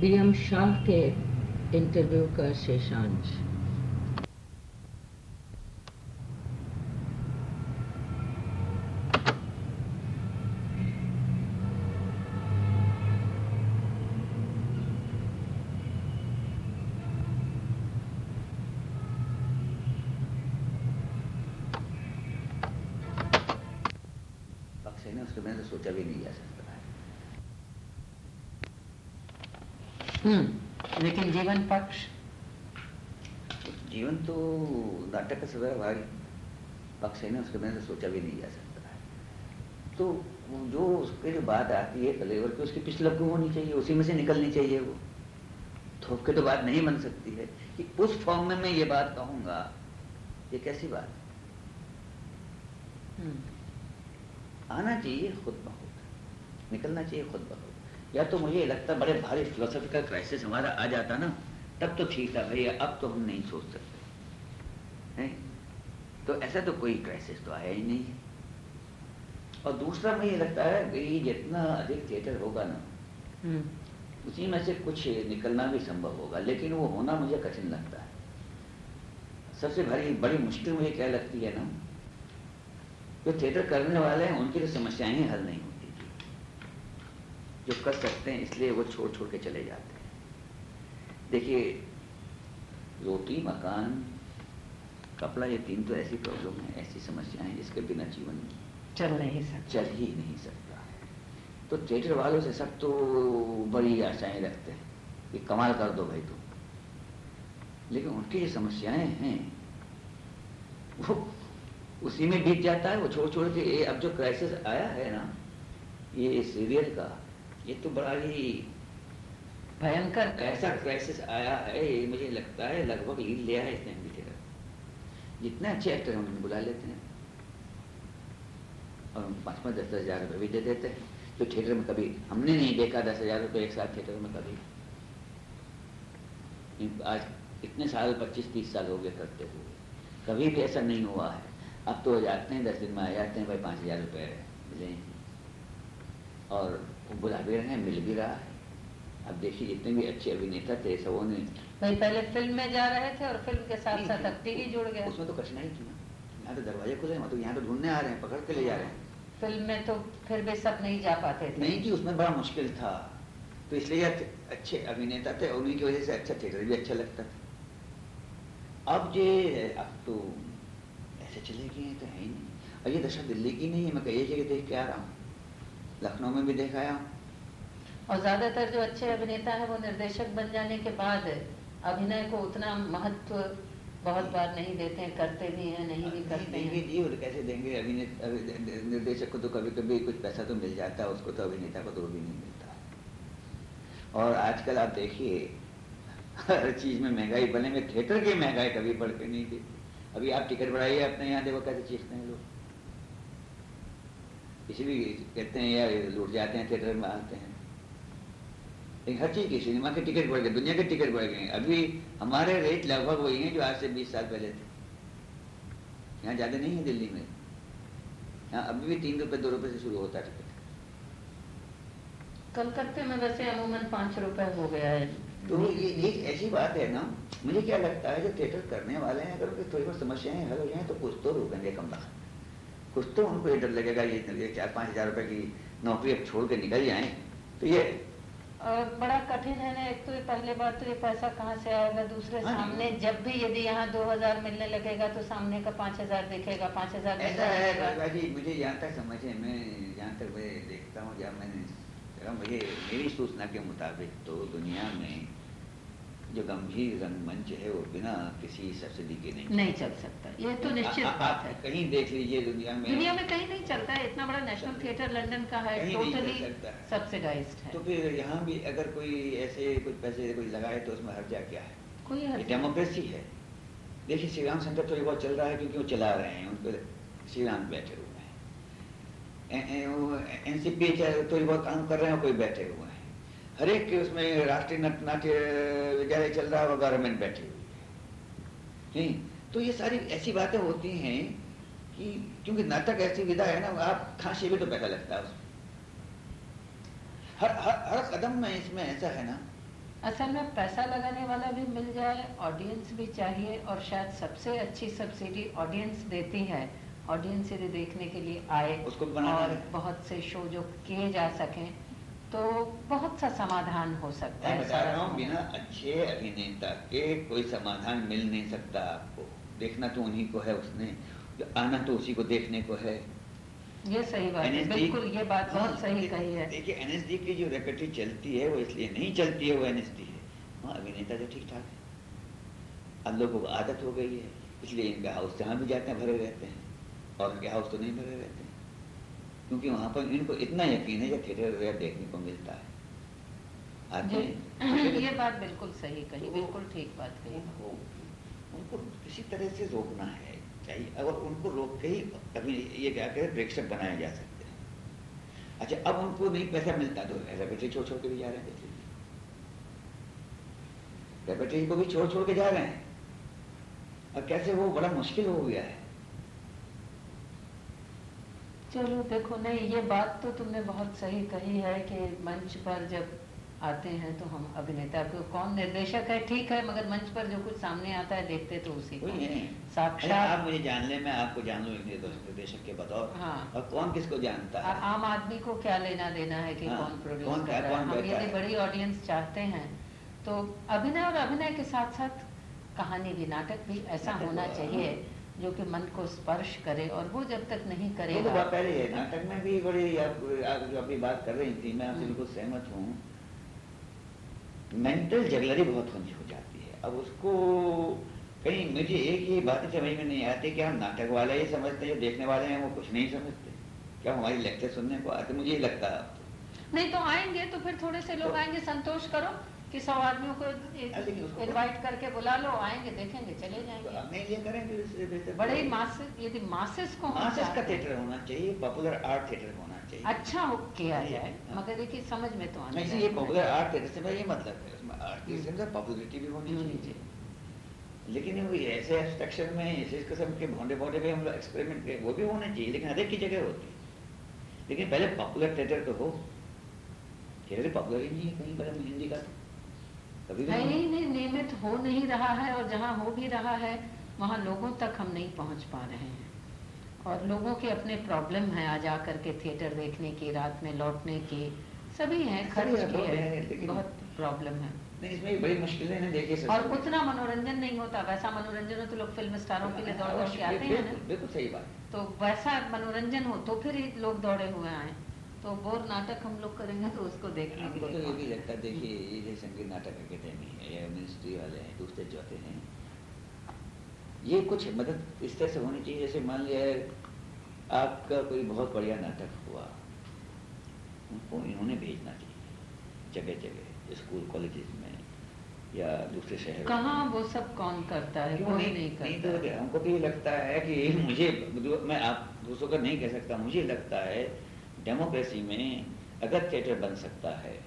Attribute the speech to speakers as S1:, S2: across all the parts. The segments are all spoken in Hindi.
S1: बीएम शाह के इंटरव्यू का शेषांश।
S2: मैंने सोचा भी नहीं जा सकता है
S1: हम्म लेकिन जीवन पक्ष
S2: जीवन तो नाटक का सदा भारी। पक्ष है ना उसके मैंने सोचा भी नहीं जा सकता। है तो जो उसके जो बात आती है कलेवर की उसकी पिछला क्यों होनी चाहिए उसी में से निकलनी चाहिए वो। थोप के तो बात नहीं बन सकती है कि उस फॉर्म में मैं ये बात कहूँगा। ये कैसी बात
S1: हम्म
S2: आना चाहिए खुद ब खुद। निकलना चाहिए खुद ब खुद। या तो मुझे लगता बड़े भारी फिलोसफिकल क्राइसिस हमारा आ जाता ना तब तो ठीक था भैया अब तो हम नहीं सोच सकते। हैं? तो ऐसा तो कोई क्राइसिस तो आया ही नहीं। है और दूसरा मुझे लगता है कि जितना अधिक थिएटर होगा ना हम्म। उसी में से कुछ निकलना भी संभव होगा लेकिन वो होना मुझे कठिन लगता है। सबसे भारी बड़ी मुश्किल मुझे क्या लगती है ना जो थिएटर करने वाले हैं उनकी तो समस्याएँ ही हल नहीं जो कर सकते हैं इसलिए वो छोड़ छोड़ के चले जाते हैं। देखिए रोटी मकान कपड़ा ये तीन तो ऐसी प्रॉब्लम है ऐसी समस्याएँ हैं जिसके बिना जीवन
S1: चल नहीं सकता।
S2: चल ही नहीं सकता। तो थिएटर वालों से सब तो बड़ी आशाएँ रखते हैं कि कमाल कर दो भाई तुम। लेकिन उनकी जो समस्याएँ हैं वो उसी में बीत जाता है वो छोड़ छोड़ के अब जो क्राइसिस आया है ना ये सीरियल का ये तो बड़ा ही भयंकर ऐसा क्राइसिस आया है ये मुझे लगता है लगभग लीड लिया है इसने हिंदी थिएटर जितने अच्छे एक्टर हैं उन्हें बुला लेते हैं और हम पाँच पाँच दस दस हज़ार रुपये भी दे देते हैं तो थिएटर में कभी हमने नहीं देखा दस हज़ार रुपये एक साथ थिएटर में कभी आज इतने साल पच्चीस तीस साल हो गए करते हुए कभी भी ऐसा नहीं हुआ है अब तो जाते हैं दस दिन में आ जाते हैं भाई पाँच हज़ार रुपये मिले और बुला भी रहे हैं मिल भी रहा है। अब देखिए जितने भी अच्छे अभिनेता थे सबों ने
S1: भाई पहले फ़िल्म में जा रहे थे और फ़िल्म के साथ साथ एक्टिंग ही जुड़ गया।
S2: उसमें तो कठिनाई थी ना। यहाँ तो दरवाजे खुले हैं तो यहाँ तो ढूँढने आ रहे हैं पकड़ के ले जा रहे हैं।
S1: फ़िल्म में तो फिर भी सब नहीं जा पाते थे।
S2: नहीं जी उसमें बड़ा मुश्किल था। तो इसलिए अच्छे अभिनेता थे उन्हीं की वजह से अच्छा थिएटर भी अच्छा लगता था। अब जे अब तो ऐसे चले गए तो है ही नहीं। और ये दशा दिल्ली की नहीं है मैं कई जगह देख के आ रहा हूँ। लखनऊ में भी देख हूँ
S1: और ज़्यादातर जो अच्छे अभिनेता है वो निर्देशक बन जाने के बाद अभिनय को उतना महत्व बहुत बार नहीं देते हैं करते भी हैं नहीं भी करते नहीं, हैं।
S2: जी और कैसे देंगे? अभिनेता निर्देशक को तो कभी कभी कुछ पैसा तो मिल जाता है उसको तो अभिनेता को तो भी नहीं मिलता। और आजकल आप देखिए हर चीज़ में महँगाई बने में थिएटर की महँगाई कभी बढ़ के नहीं थी। अभी आप टिकट बढ़ाइए अपने यहाँ देखो कैसे चीखते हैं लोग। किसी भी कहते हैं या लूट जाते हैं थिएटर में आते हैं। लेकिन हर चीज़ की सिनेमा के टिकट बढ़ गए दुनिया के टिकट बढ़ गए अभी हमारे रेट लगभग वही हैं जो आज से बीस साल पहले थे। यहाँ ज़्यादा नहीं है दिल्ली में। यहाँ अभी भी तीन रुपये दो रुपये से शुरू होता है टिकट।
S1: कलकत्ते में वैसे अमूमन पाँच रुपये हो गया है।
S2: तो ये एक ऐसी बात है ना मुझे क्या लगता है जो थिएटर करने वाले हैं अगर थोड़ी बहुत समस्याएँ हल हो जाए तो कुछ तो रुकेंगे कम वक्त कुछ तो उनको ये डर लगेगा ये चार पाँच हज़ार रुपए की नौकरी अब छोड़ के निकल जाए। तो ये
S1: और बड़ा कठिन है ना एक तो ये पहले बात तो ये पैसा कहाँ से आएगा दूसरे हाँ सामने। जब भी यदि यहाँ दो हज़ार मिलने लगेगा तो सामने का पाँच हज़ार दिखेगा पाँच हज़ार
S2: ऐसा है जी मुझे यहाँ तक समझ मैं जहाँ तक मैं देखता हूँ जब मैंने मुझे मेरी सूचना के मुताबिक तो दुनिया में जो गंभीर रंगमंच है वो बिना किसी सब्सिडी के नहीं
S1: नहीं चल सकता। ये तो निश्चित बात है।
S2: कहीं देख लीजिए दुनिया में।
S1: दुनिया में कहीं नहीं चलता है। इतना बड़ा नेशनल थिएटर लंदन का है टोटली सब्सिडाइज्ड है।
S2: तो फिर यहाँ भी अगर कोई ऐसे कुछ पैसे कोई लगाए तो उसमें हर्जा क्या है?
S1: कोई
S2: डेमोक्रेसी है। देखिए श्री राम सेंटर थोड़ी बहुत चल रहा है क्योंकि वो चला रहे हैं उनको श्री राम बैठे हुए हैं। एनसीपी थोड़ी बहुत काम कर रहे हैं कोई बैठे हुए हैं। हर एक के उसमें राष्ट्रीय नाट्य विद्यालय चल रहा है और गवर्नमेंट बैठी हुई है तो ये सारी ऐसी बातें होती हैं कि क्योंकि नाटक ऐसी विधा है ना आप खांसी भी तो पैसा लगता है उसमें। हर हर हर कदम में इसमें ऐसा है ना।
S1: असल में पैसा लगाने वाला भी मिल जाए ऑडियंस भी चाहिए और शायद सबसे अच्छी सब्सिडी ऑडियंस देती है। ऑडियंस यदि देखने के लिए आए
S2: उसको
S1: और बहुत से शो जो किए जा सकें तो बहुत सा समाधान हो सकता है
S2: बता रहा हूँ बिना अच्छे अभिनेता के कोई समाधान मिल नहीं सकता आपको। देखना तो उन्हीं को है उसने आना तो उसी को देखने को है।
S1: ये सही बात है बिल्कुल ये बात बहुत हाँ, सही कही है।
S2: देखिए एनएसडी की जो रेपेटरी चलती है वो इसलिए नहीं चलती है वो एनएसडी है। वहाँ अभिनेता तो ठीक ठाक है। अब लोगों को आदत हो गई है इसलिए इनका हाउस जहाँ भी जाते हैं भरे रहते हैं। और उनके हाउस तो नहीं भरे रहते हैं। क्योंकि वहाँ पर इनको इतना यकीन है कि थिएटर वगैरह देखने को मिलता है।
S1: आते ये बात बिल्कुल सही कही तो बिल्कुल ठीक बात कही।
S2: उनको किसी तरह से रोकना है चाहिए। अगर उनको रोक के ही कभी ये क्या करें प्रेक्षक बनाए जा सकते हैं। अच्छा अब उनको नहीं पैसा मिलता तो रेपेटरी छोड़ छोड़ के भी जा रहे हैं रेपेटरी को भी छोड़ छोड़ के जा रहे हैं। और कैसे वो बड़ा मुश्किल हो गया है?
S1: चलो देखो नहीं ये बात तो तुमने बहुत सही कही है कि मंच पर जब आते हैं तो हम अभिनेता को कौन निर्देशक है? ठीक है मगर मंच पर जो कुछ सामने आता है देखते तो उसी को।
S2: साक्षात आप मुझे जान ले मैं आपको जान लू निर्देशक के बतौर। हाँ। और कौन किसको जानता है?
S1: आम आदमी को क्या लेना देना है कि हाँ, कौन प्रोड्यूस कर रहा है? हम यदि बड़ी ऑडियंस चाहते हैं तो अभिनय और अभिनय के साथ साथ कहानी भी नाटक भी ऐसा होना हाँ। चाहिए। जो कि मन को स्पर्श करे और वो जब तक नहीं करेगा
S2: तो पहले नाटक में भी बड़ी आप जो अभी बात कर रही थी मैं आपसे हम्म। बिल्कुल सहमत हूँ। मेंटल जगलरी बहुत होनी हो जाती है। अब उसको कहीं मुझे एक ही बात समझ में नहीं आती कि हम नाटक वाले ही समझते हैं जो देखने वाले हैं वो कुछ नहीं समझते। क्या हमारी लेक्चर सुनने को आते? मुझे ही लगता है
S1: नहीं तो आएँगे तो फिर थोड़े से लोग तो, आएँगे संतोष करो। कि सौ आदमियों को इनवाइट करके बुला लो आएँगे देखेंगे चले जाएँगे।
S2: तो नहीं ये करेंगे
S1: बड़े मासेस यदि मासेस को
S2: मासेस का थिएटर होना चाहिए पॉपुलर आर्ट थिएटर होना चाहिए।
S1: अच्छा हो किया जाए मगर देखिए समझ में तो आना
S2: चाहिए पॉपुलर आर्ट थिएटर से ये मतलब है आर्ट के अंदर पॉपुलरिटी भी होनी चाहिए। लेकिन वो ऐसे एब्स्ट्रक्शन में इस किस्म के भोंडे भोंडे में हम लोग एक्सपेरिमेंट के वो भी होने चाहिए लेकिन हर एक की जगह होती है। लेकिन पहले पॉपुलर थिएटर तो हो थिएटर पॉपुलर ही नहीं है कहीं पर हिंदी का तो।
S1: नहीं नहीं नियमित हो नहीं रहा है और जहाँ हो भी रहा है वहाँ लोगों तक हम नहीं पहुँच पा रहे हैं। और लोगों के अपने प्रॉब्लम है आ जा करके थिएटर देखने की रात में लौटने की। सभी हैं खर्च के है बहुत प्रॉब्लम है।
S2: नहीं इसमें बड़ी मुश्किलें हैं देखिए
S1: और उतना मनोरंजन नहीं होता वैसा मनोरंजन हो तो लोग फ़िल्म स्टारों के लिए दौड़ दौड़ के आते हैं ना।
S2: बिल्कुल सही बात।
S1: तो वैसा मनोरंजन हो तो फिर लोग दौड़े हुए आए। तो बोर नाटक हम लोग करेंगे तो उसको देखने
S2: के लिए तो ये भी लगता है देखिए ये जो संगीत नाटक अकेडमी है या मिनिस्ट्री वाले हैं दूसरे चौथे हैं। ये कुछ मदद इस तरह से होनी चाहिए जैसे मान लिया है आपका कोई बहुत बढ़िया नाटक हुआ उनको इन्होंने भेजना चाहिए जगह जगह स्कूल कॉलेजेस में या दूसरे शहर
S1: कहाँ वो सब कौन करता है कोई नहीं, नहीं करता
S2: नहीं तो हमको भी लगता है कि मुझे मैं आप दूसरों का नहीं कह सकता मुझे लगता है डेमोक्रेसी में अगर थिएटर बन सकता है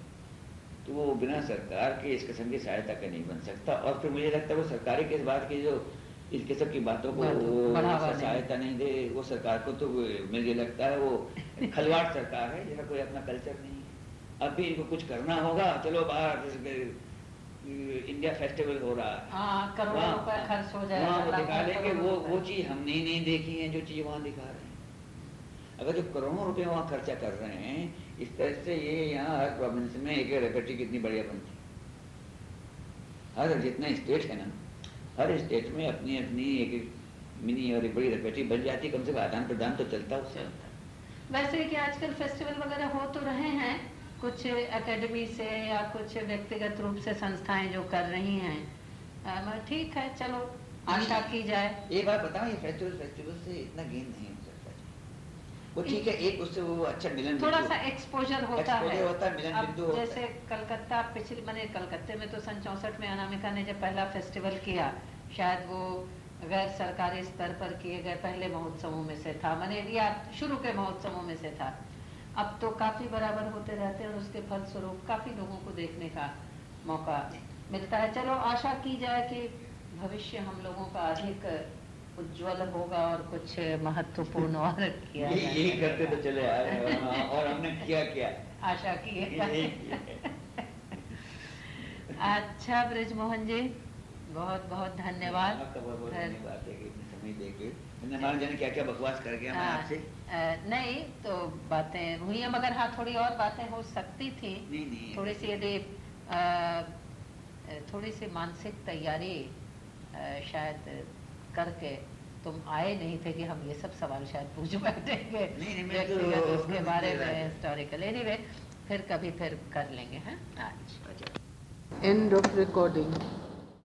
S2: तो वो बिना सरकार के इस किस्म की सहायता का नहीं बन सकता। और फिर मुझे लगता है वो सरकारी के इस बात की जो इस किस्म की बातों को सहायता नहीं दे वो सरकार को तो मुझे लगता है वो खलवाड़ सरकार है जिसका कोई अपना कल्चर नहीं है। अब भी इनको कुछ करना होगा चलो बाहर इंडिया फेस्टिवल हो रहा है।
S1: हाँ, हो
S2: वहाँ वो दिखा लेंगे वो वो चीज़ हमने नहीं देखी है जो चीज़ वहाँ दिखा रहे अगर जो करोड़ों रुपए वहाँ खर्चा कर रहे हैं इस तरह से ये यहाँ हर प्रोविंस में एक रेपेटरी कितनी बढ़िया बनती हर जितना स्टेट है ना हर स्टेट में अपनी अपनी एक मिनी और एक बड़ी रेपेटरी बन जाती कम से कम आदान प्रदान तो चलता उससे
S1: वैसे कि आजकल फेस्टिवल वगैरह हो तो रहे हैं कुछ एकेडमी से या कुछ व्यक्तिगत रूप से संस्थाएँ जो कर रही हैं। ठीक है चलो आशा की जाए।
S2: एक बार बताओ ये फेस्टिवल फेस्टिवल से इतना गेन नहीं वो ठीक है एक उससे वो अच्छा मिलन
S1: थोड़ा सा एक्सपोजर होता
S2: है। होता है मिलन बिंदु
S1: जैसे कलकत्ता पिछले मैंने कलकत्ते में तो सन चौसठ में अनामिका ने जब पहला फेस्टिवल किया शायद वो गैर सरकारी स्तर पर किए गए पहले महोत्सवों में से था। मैंने या शुरू के महोत्सवों में से था। अब तो काफ़ी बराबर होते रहते हैं और उसके फलस्वरूप काफ़ी लोगों को देखने का मौका मिलता है। चलो आशा की जाए कि भविष्य हम लोगों का अधिक उज्जवल होगा और कुछ महत्वपूर्ण और किया
S2: यही करते तो चले आ रहे हाँ, और हमने किया क्या?
S1: आशा की है। अच्छा ब्रिज मोहन जी बहुत बहुत धन्यवाद।
S2: जाने क्या क्या बकवास कर गया मैं
S1: हाँ,
S2: आपसे।
S1: नहीं तो बातें हुई हैं मगर हाँ थोड़ी और बातें हो सकती थी।
S2: नहीं नहीं।
S1: थोड़ी सी यदि थोड़ी सी मानसिक तैयारी शायद करके तुम आए नहीं थे कि हम ये सब सवाल शायद पूछ बैठेंगे
S2: नहीं, नहीं, मैं तो-
S1: उसके बारे में हिस्टोरिकल एनीवे फिर कभी फिर कर लेंगे हैं? आज एंड ऑफ़ recording.